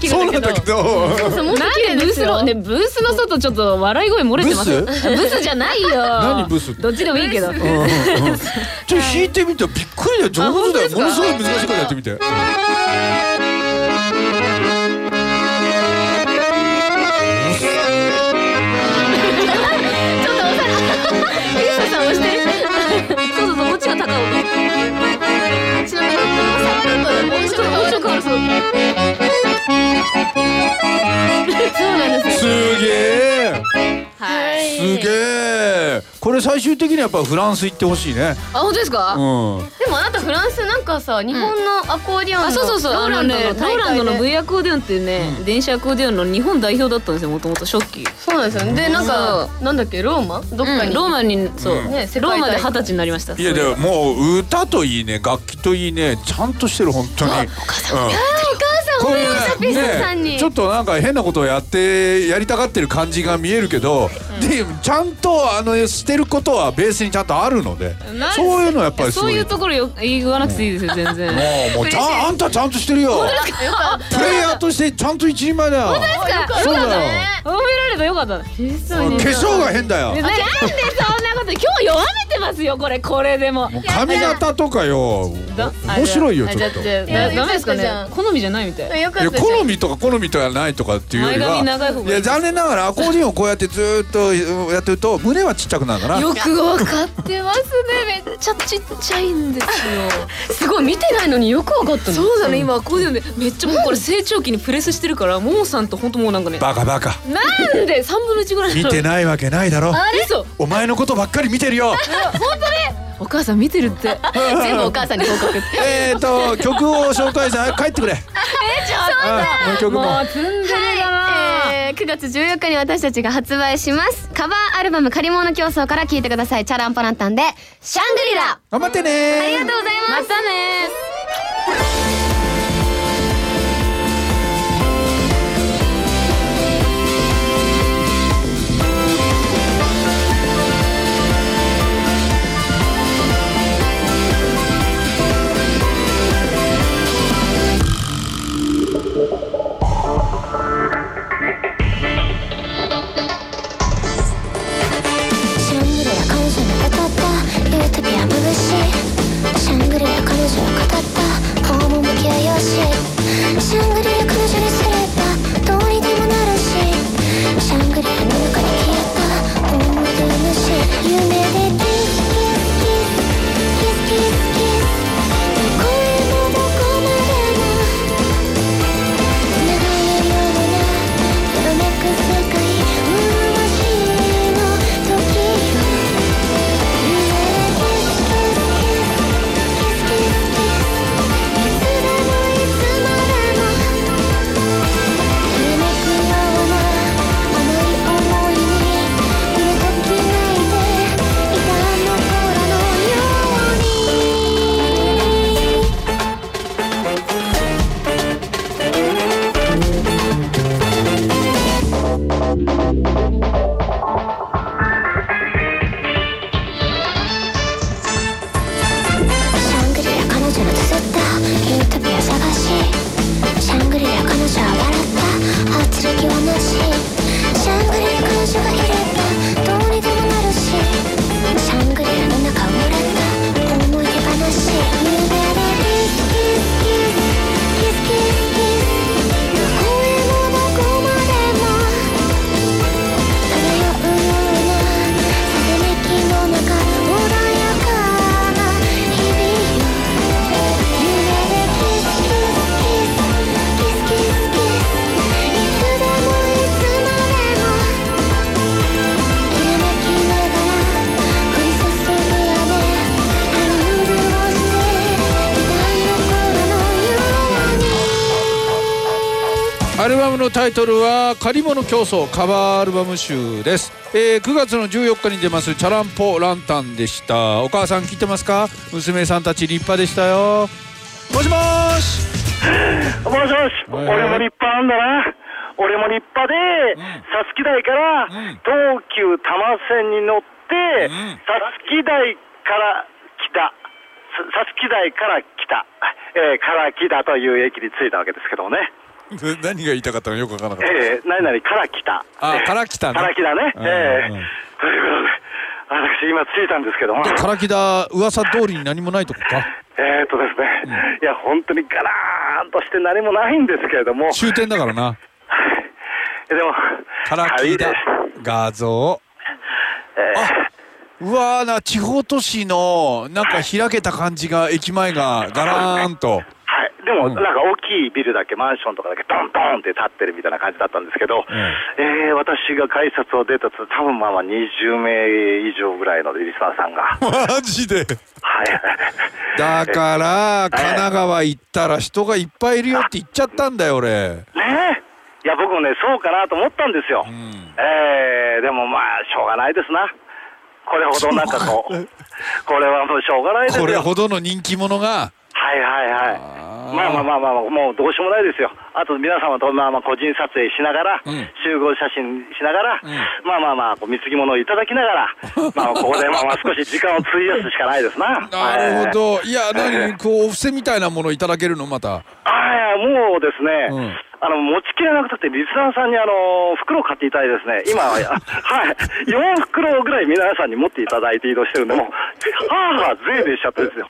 綺麗だけど。そうなんだけど。そうそうもっとなんでブースのねブースの外ちょっと笑い声漏れてます。ブス？じゃないよ。何ブス？どっちでもいいけど。ちょっと弾いてみてびっくりだよ。上手だよ。ものすごい難しいからやってみて。ちょっと押されゆうささん押して。そうそうそうこっちが高尾。ちなみにこの触るとね音色が悪くなるそうそうなんですすげえ。はい。すげえ。これ最終的にはやっぱフランス行ってほしいね。あ本当ですか、うん。でもあなたフランスなんかさ日本のアコーディオンのあそうそうそう。ローランドのローランドので V アコーディオンっていうね、電子アコーディオンの日本代表だったんですよもともと初期。そうなんですよでなんかなんだっけローマ？どっかにうんローマにそう、ね世界大ローマで二十歳になりました。いやでももう歌といいね楽器といいねちゃんとしてる本当に。お母さん。お母さんピさんに、ね、ちょっとなんか変なことをやってやりたがってる感じが見えるけど、でちゃんとあのしてることはベースにちゃんとあるのでなそういうのやっぱりそういうところよ言わなくていいですよ 全然。もうもうちゃんあんたちゃんとしてるよ。プレイヤーとしてちゃんと一人前だよ。そうだよ。褒められたよかった。化に。粧が変だよ。ねなんでそんなこと今日弱めてますよこれこれでも。もう髪型とかよだ面白いよあちょっと。ダメですかね？好みじゃないみたい。やよかったじゃん好みとか好みとかないとかっていうより前髪は長い方がいい。いや残念ながらアコーディオンをこうやってずーっとうんやってると胸はちっちゃくなるんだな。よくわかってますね。めっちゃちっちゃいんですよ。すごい見てないのによくわかったの。そうだね今アコーディオンでめっちゃもうこれ成長期にプレスしてるからももさんと本当もうなんかねバカバカ。なんで？三分の一ぐらい見てないわけないだろ。あれ？そうお前のことばっかり見てるよ お母さん見てるって。全部お母さんに報告。えっと曲を紹介して帰ってくれ。あもう曲も。もうツンデレだな、えー、9月14日に私たちが発売します。カバーアルバム借り物競争から聴いてください。チャランポランタンでシャングリラ頑張ってねありがとうございます。またねシャングリラ彼女ののタイトルは「借り物競争」カバーアルバム集です、えー9月の14日に出ます「チャランポランタン」でした。お母さん聞いてますか？娘さんたち立派でしたよ。もしもーし。もしもし、はいはい。俺も立派なんだな。俺も立派で、さつき台からうん。東急多摩線に乗ってうん、さつき台から来た。ささつき台から来た。えーから来たという駅に着いたわけですけどもね。何が言いたかったのよくわからなかった。ええ何々から来た。あ、から来たね。から来たね。うんええうんということで、私今着いたんですけども。で、から来た噂通りに何もないとこか？えーっとですね、いや、本当にガラーンとして何もないんですけれども、終点だからな。でも、から来た画像。えーあうわーな、地方都市の、なんか開けた感じが、駅前がガラーンと。も、うんなんか大きいビルだけ、マンションとかだけ、ドンドンって立ってるみたいな感じだったんですけど、えー私が改札を出たと、多分まあまあ20名以上ぐらいのリスナーさんが、はい、マジで？だだから、神奈川行ったら人がいっぱいいるよって言っちゃったんだよ、俺。ねえ、いや、僕もね、そうかなと思ったんですよ。うん。えー、でもまあ、しょうがないですな。これほどなんかこう、これはもうしょうがないですよ。これほどの人気者が。はいはいはい。まあまあまあまあ、もうどうしようもないですよ。あと皆様とまあまあ個人撮影しながら、うん集合写真しながら、んまあまあまあ、貢ぎ物をいただきながら、まあここでまあまあ少し時間を費やすしかないですな。なるほど。いや、何、こう、お布施みたいなものいただけるの、また。ああ、もうですね、うんあの、持ちきれなくたって、リスナーさんにあの、袋を買っていただいてですね、今は、はい、4袋ぐらい皆さんに持っていただいて移動してるんで、もう、はあはあ、税でしちゃってですよ。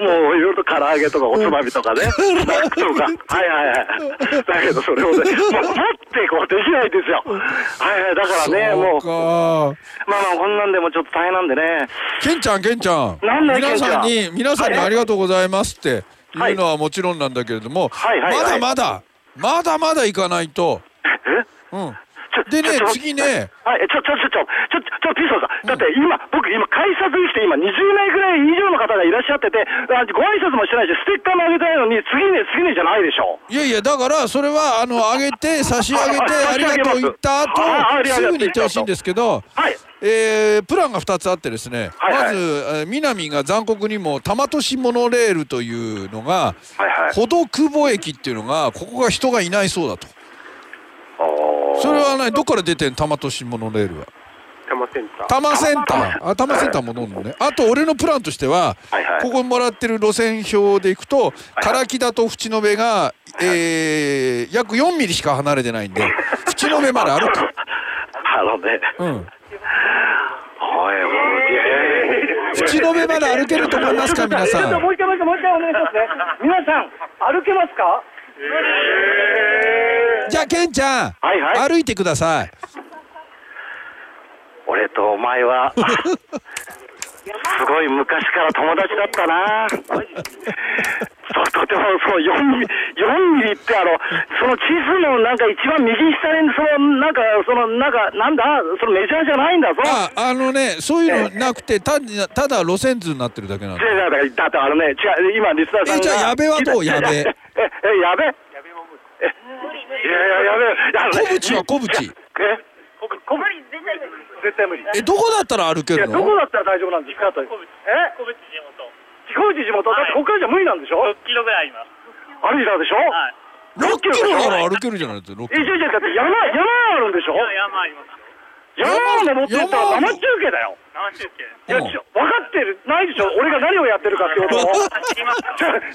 もう、いろいろと唐揚げとかおつまみとかね、スナックとか、はいはいはい。だけど、それをね、もう持ってこうできないんですよ。はいはい、だからね、もう。まあまあ、こんなんでもちょっと大変なんでね、ケンちゃん、ケンちゃん。なんだい皆さんに、皆さんにはいありがとうございますっていうのはもちろんなんだけれども、まだまだ、まだまだ行かないと。え？うん。ちょでね次ねはい、ちょ、ちょ、ちょ、ちょ、ちょ、ちょ、ピーソンさん。だって今、僕今、改札に来て今20名ぐらい以上の方がいらっしゃってて、あご挨拶もしてないし、ステッカーもあげたいのに、次ね、次ねじゃないでしょ。いやいや、だから、それは、あの、あげて、差し上げて、ありがとう言った後、すぐに言ってほしいんですけど、はい。えープランが2つあってですね、はいはいまず、えー南が残酷にも玉都市モノレールというのが、はいはい。ほど久保駅っていうのが、ここが人がいないそうだと。それはね、どっから出てん玉都市モノレールは。多摩センター。多摩センター。あ、多摩センターも乗るのね。あと、俺のプランとしては、はいはいここにもらってる路線表でいくと、唐木田と淵野辺が、えー約4ミリしか離れてないんで、淵野辺まで歩く。あのね、うん。淵野辺まで歩けると思いますか、皆さん？もう一回もう一回もう一回お願いしますね。皆さん、歩けますか？じゃあ、ケンちゃん、はいはい歩いてください。俺とお前は、すごい昔から友達だったな。そう、とても、そう、4ミリ、4ミリってあの、その地図のなんか一番右下に、その、なんか、その、なんか、なんだ、そのメジャーじゃないんだぞ。あ、あのね、そういうのなくて、たただ路線図になってるだけなんで。違うだだってあのね、違う、今、リスナーさんが。えじゃあ矢部はどう？いや矢部？え、え、やいや、やべえ。小渕は小渕。え？小渕絶対無理。え、どこだったら歩けるの？どこだったら大丈夫なんですか？と。え？小渕地元。小渕地元？だってここからじゃ無理なんでしょ？6キロぐらいあります。歩いたでしょ？はい。6キロなら歩けるじゃないですか、6キえ、ロ。じゃじゃだって山、山あるんでしょ？山あります山を登ってったら山生中継だよ。生中継。いや、分かってる、ないでしょ。俺が何をやってるかっていうことを。走ります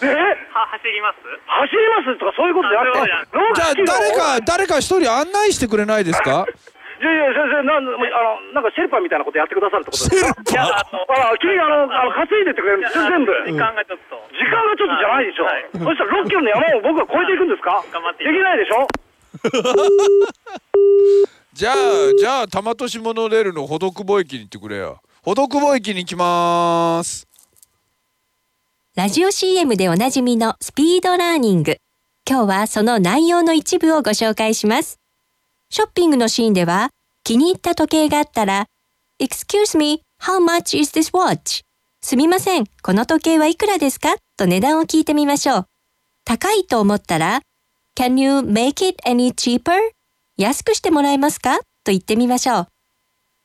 え？は走ります？走りますとかそういうことじゃなくて、じゃあ、6キロ誰か、誰か一人案内してくれないですか？いやいや、先生、なんあのなんかシェルパみたいなことやってくださるってことですか？シェルパああ、君、あの、あの稼いでってくれる。んです全部。時間がちょっと。時間がちょっとじゃないでしょ、はい。そしたら6キロの山を僕は越えていくんですか？頑張ってできないでしょ？じゃあ、じゃあ、玉都市モノレールのほど久保駅に行ってくれよ。ほど久保駅に行きます。ラジオ CM でおなじみのスピードラーニング。今日はその内容の一部をご紹介します。ショッピングのシーンでは、気に入った時計があったら、Excuse me, how much is this watch? すみません、この時計はいくらですか？と値段を聞いてみましょう。高いと思ったら、Can you make it any cheaper? 安くしてもらえますか？と言ってみましょう。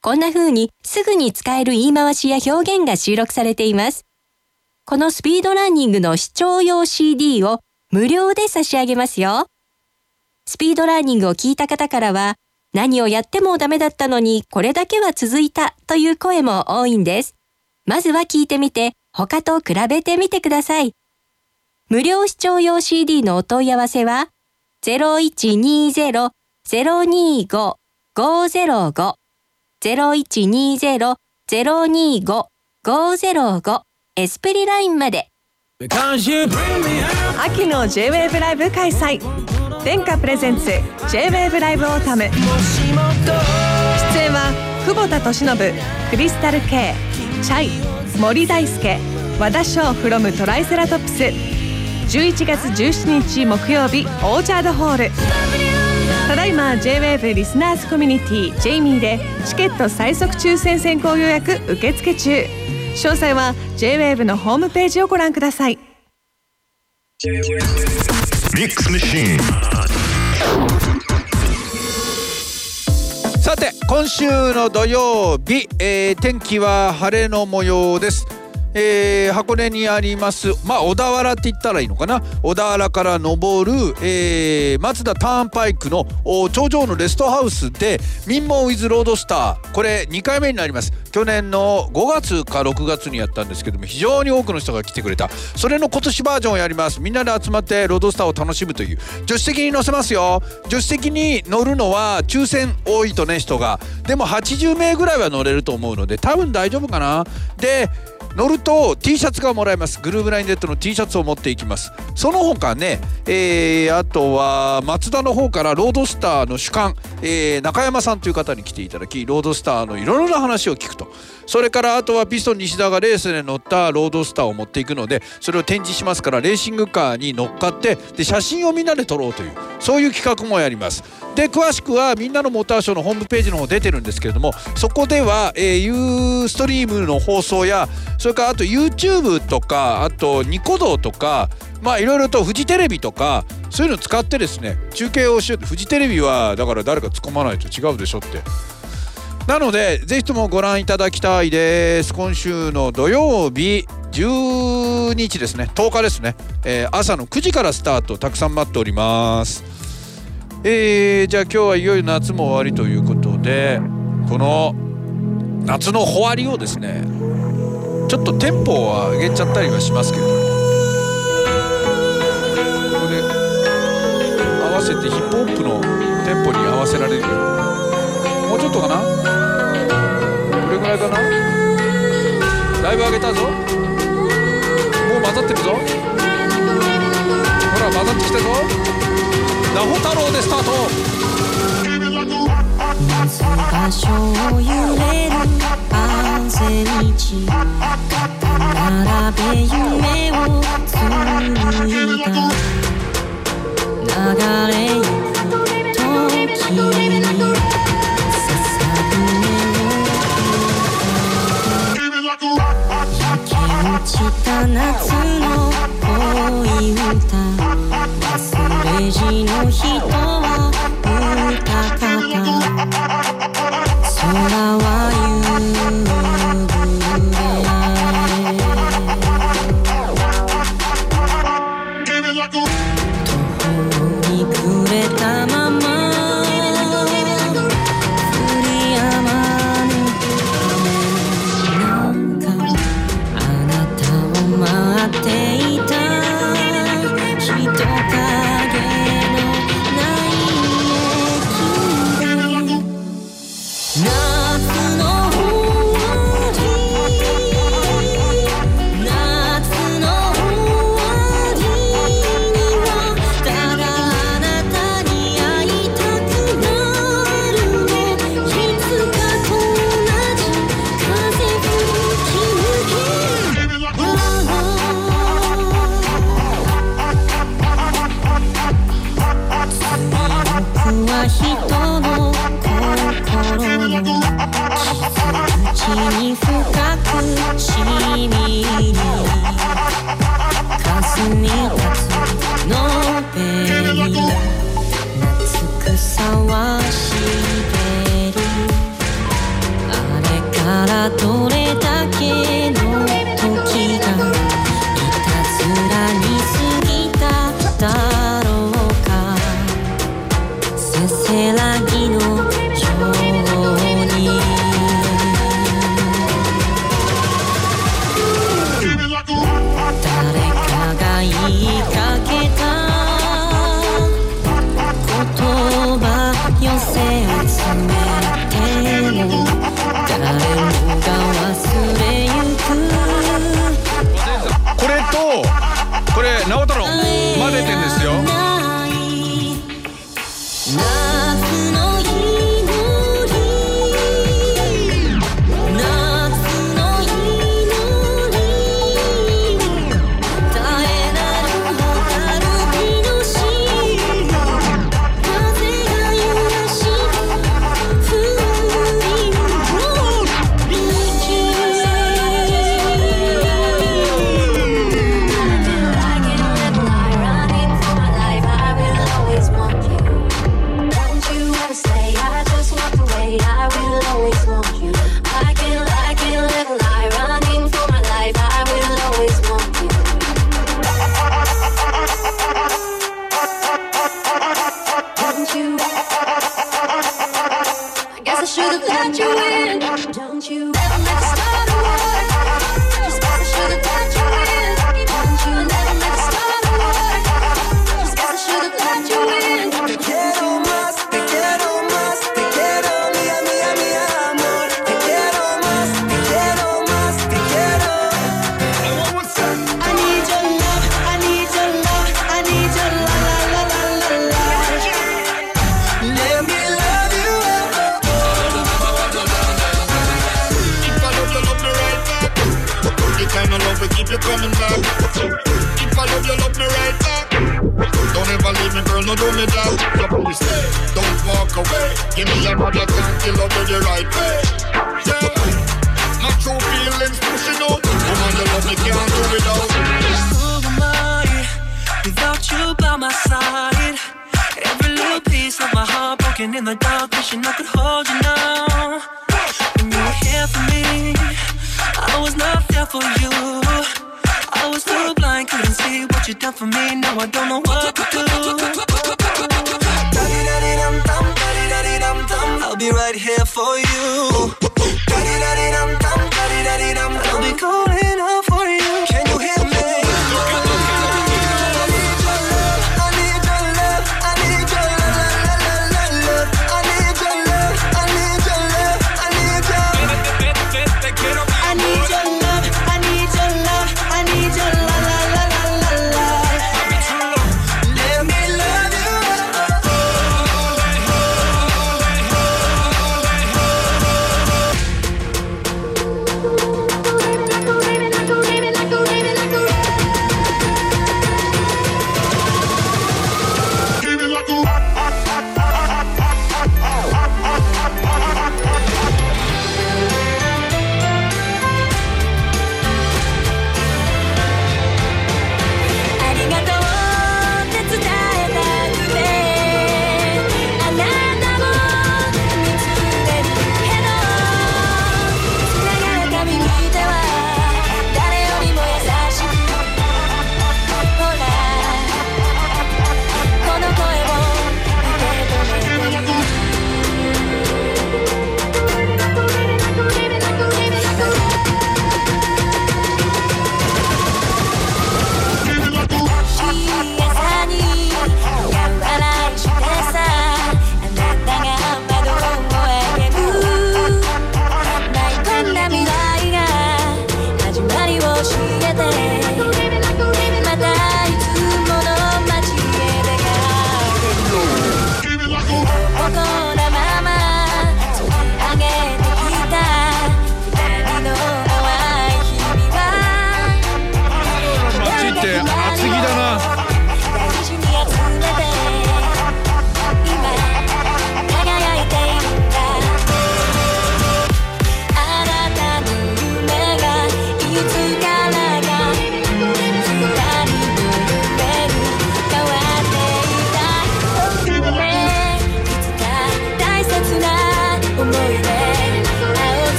こんな風にすぐに使える言い回しや表現が収録されています。このスピードランニングの視聴用 CD を無料で差し上げますよ。スピードランニングを聞いた方からは、何をやってもダメだったのにこれだけは続いたという声も多いんです。まずは聞いてみて、他と比べてみてください。無料視聴用 CD のお問い合わせは、0120 0120-025-505エスプリラインまで。秋の J-WAVE ライブ開催。天下 presents J-WAVE LIVE AUTUMN。出演は久保田利伸クリスタル K チャイ森大輔和田翔 from トライセラトップス。11月17日木曜日オーチャードホール。ただいま J-WAVE リスナーズコミュニティジェイミーでチケット最速抽選先行予約受付中。詳細は J-WAVE のホームページをご覧ください。Mix Machine. さて今週の土曜日、えー天気は晴れの模様です、えー箱根にありますまあ小田原って言ったらいいのかな？小田原から登る、えー松田ターンパイクの頂上のレストハウスで民門ウィズロードスター。これ2回目になります。去年の5月か6月にやったんですけども非常に多くの人が来てくれた。それの今年バージョンをやります。みんなで集まってロードスターを楽しむという。助手席に乗せますよ。助手席に乗るのは抽選多いとね人が。でも80名ぐらいは乗れると思うので多分大丈夫かな。で乗ると T シャツがもらえます。グルーブラインデッドの T シャツを持っていきます。その他ね、えーあとは松田の方からロードスターの主幹、えー中山さんという方に来ていただきロードスターのいろいろな話を聞くと。それからあとはピストン西田がレースで乗ったロードスターを持っていくのでそれを展示しますからレーシングカーに乗っかってで写真をみんなで撮ろうというそういう企画もやります。で詳しくはみんなのモーターショーのホームページの方出てるんですけれどもそこでは、えー、ユーストリームの放送やそれからあと YouTube とかあとニコ動とかまあいろいろとフジテレビとかそういうの使ってですね中継をしようフジテレビはだから誰か突っ込まないと違うでしょって。なのでぜひともご覧いただきたいです。今週の土曜日12日ですね。10日ですね、えー朝の9時からスタートたくさん待っております。えーじゃあ今日はいよいよ夏も終わりということでこの夏の終わりをですねちょっとテンポを上げちゃったりはしますけれども。ここで合わせてヒップホップのテンポに合わせられるようにうちょっとかな？これぐらいかな？だいぶ上げたぞ。もう混ざってるぞ。ほら混ざってきたぞ。ナホ太郎でスタート。場所を揺れる汗道。並べ夢を紡いだ。流れゆく時した夏の恋歌。忘れじの人。Of love will keep you coming back. If I love you, love me right back. Don't ever leave me, girl, no do me stay, don't walk away. Give me your body, can't love you the right way. Yeah, my true feelings pushing you love me, can't do without. Who am I without you by my side? Every little piece of my heart broken in the dark, wishing I could hold you now. When you were here for me, I was not there for you. I was too blind, couldn't see what you done for me. Now I don't know what to do. I'll be right here for you. I'll be calling out for you. Can you hear me?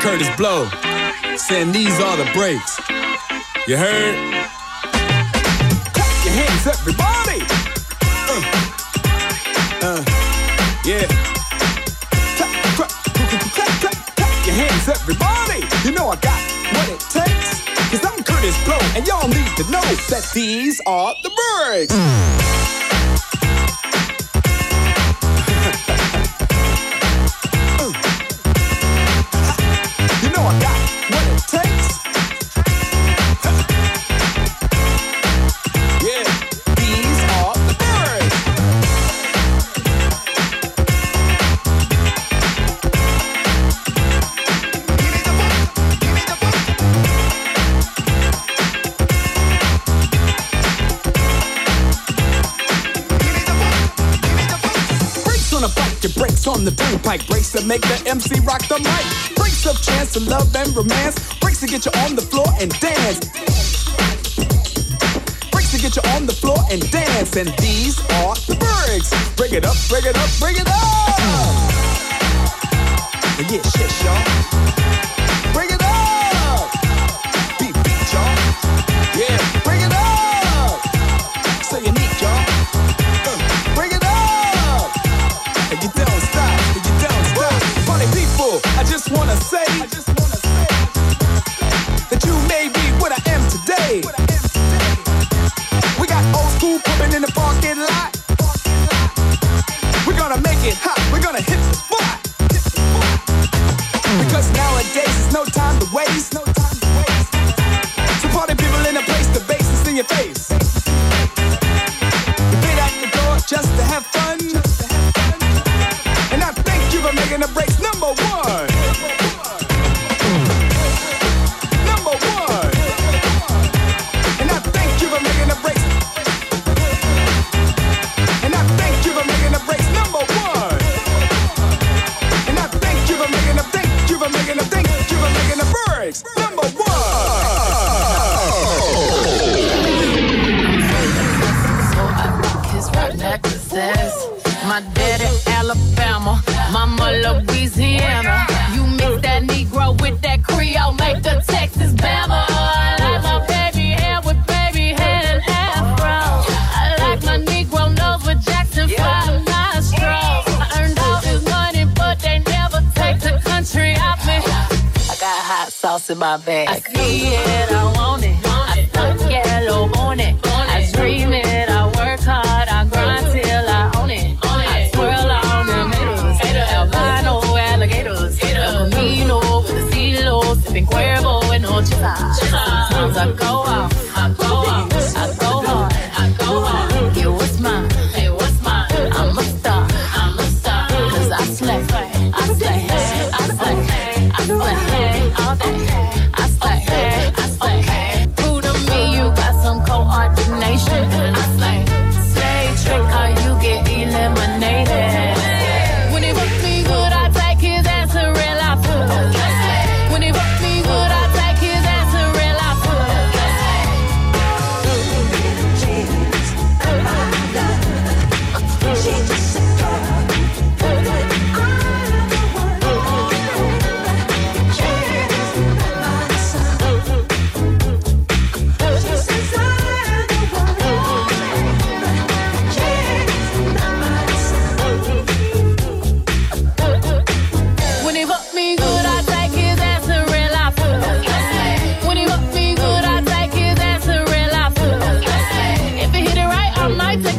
Curtis Blow, saying these are the breaks. You heard? Clap your hands, everybody. Uh, uh, yeah. Clap, clap, clap, clap, clap your hands, everybody. You know I got what it takes. Cause I'm Curtis Blow, and y'all need to know that these are the breaks. Mm. to make the MC rock the mic. Breaks of chance to love and romance. Breaks to get you on the floor and dance. Breaks to get you on the floor and dance. And these are the breaks. Break it up, break it up, break it up. Yeah, shit, y'all. Hey. my back. I see it.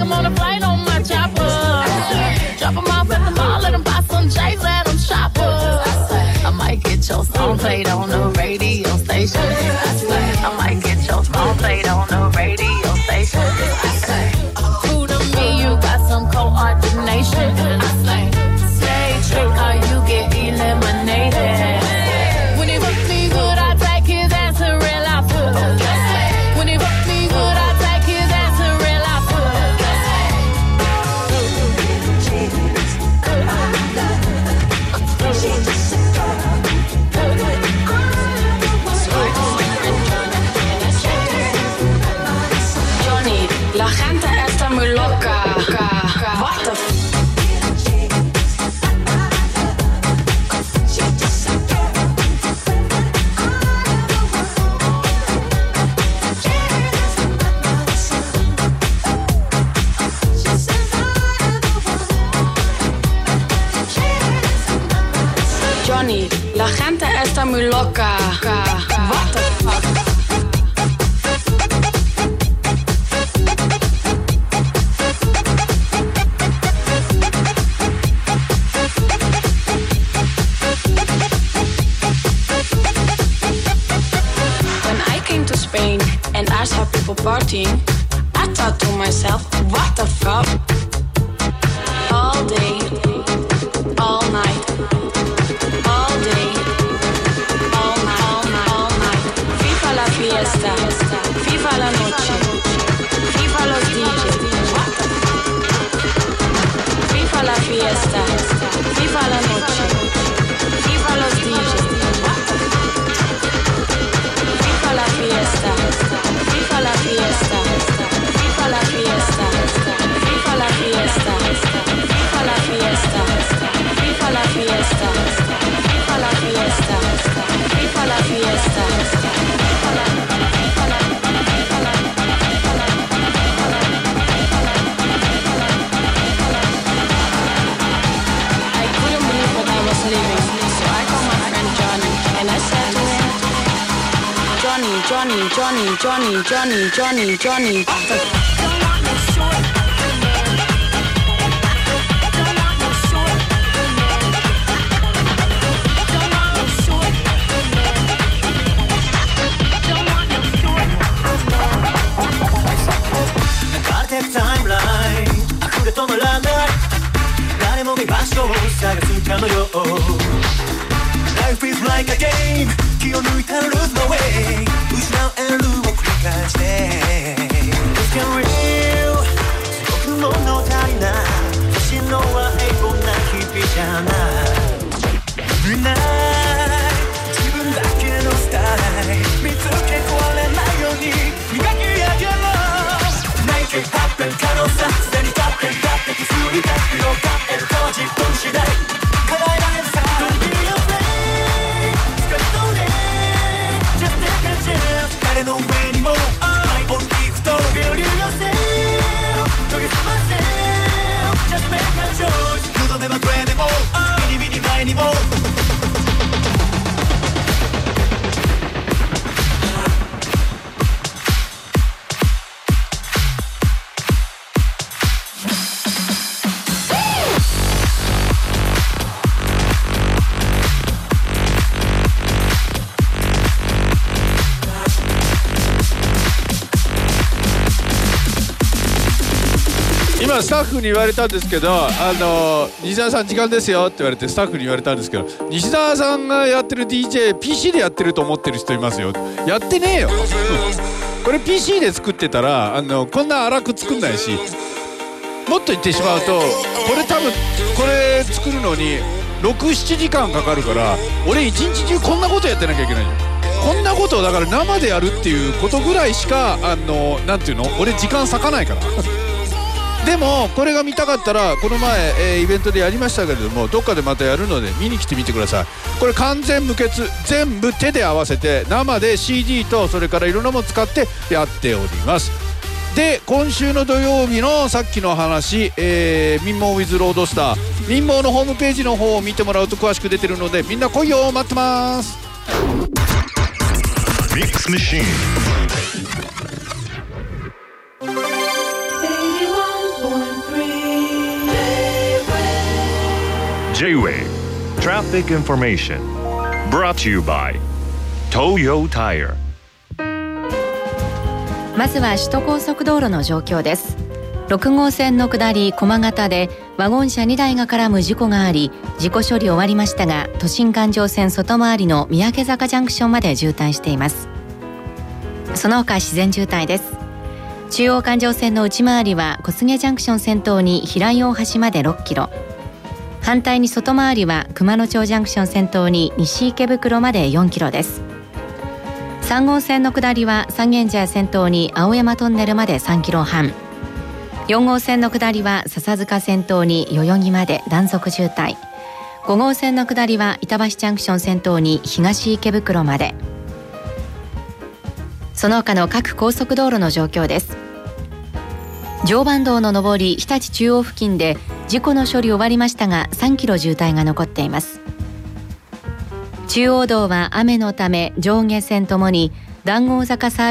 them on a plane on my chopper. Drop them off at the mall, let them buy some J's them. I might get your song played on the radio station. I might get your song played on the radio la gente está muy loca. What the fuck? Spain and I saw people partying, Johnny, Johnny, Johnny, Johnny, Johnny. Life is like a game. 気を抜いた lose my way 失うエルを繰り返して It's getting real すごく物足りない私のは平凡な日々じゃない。フに言われたんですけど「あの西澤さん時間ですよ」って言われてスタッフに言われたんですけど西澤さんがやってる DJPC でやってると思ってる人いますよ。やってねえよ。これ PC で作ってたらあのこんな荒く作んないしもっと言ってしまうとこれ多分これ作るのに67時間かかるから俺一日中こんなことやってなきゃいけないよこんなことをだから生でやるっていうことぐらいしかあのなんていうの？俺時間割かないから。でもこれが見たかったらこの前、えーイベントでやりましたけれどもどっかでまたやるので見に来てみてください。これ完全無欠全部手で合わせて生で CD とそれからいろんなもの使ってやっております。で今週の土曜日のさっきの話、えー、民謡 with ロードスター民謡のホームページの方を見てもらうと詳しく出てるのでみんな来いよ待ってます。Mix Machine. J-Way. Traffic Information. Brought to you by Toyo Tire. まずは首都高速道路の状況です。6号線の下り駒形でワゴン車2台が絡む事故があり事故処理終わりましたが都心環状線外回りの三宅坂ジャンクションまで渋滞しています。その他自然渋滞です。中央環状線の内回りは小菅ジャンクション先頭に平井大橋まで6キロ。反対に外回りは熊野町ジャンクション先頭に西池袋まで4キロです。3号線の下りは三軒茶屋先頭に青山トンネルまで3キロ半。4号線の下りは笹塚先頭に代々木まで断続渋滞。5号線の下りは板橋ジャンクション先頭に東池袋まで。その他の各高速道路の状況です。常磐道の上り日立中央付近で事故の処理終わりましたが3キロ渋滞が残っています。中央道は雨のため上下線ともに談合坂サー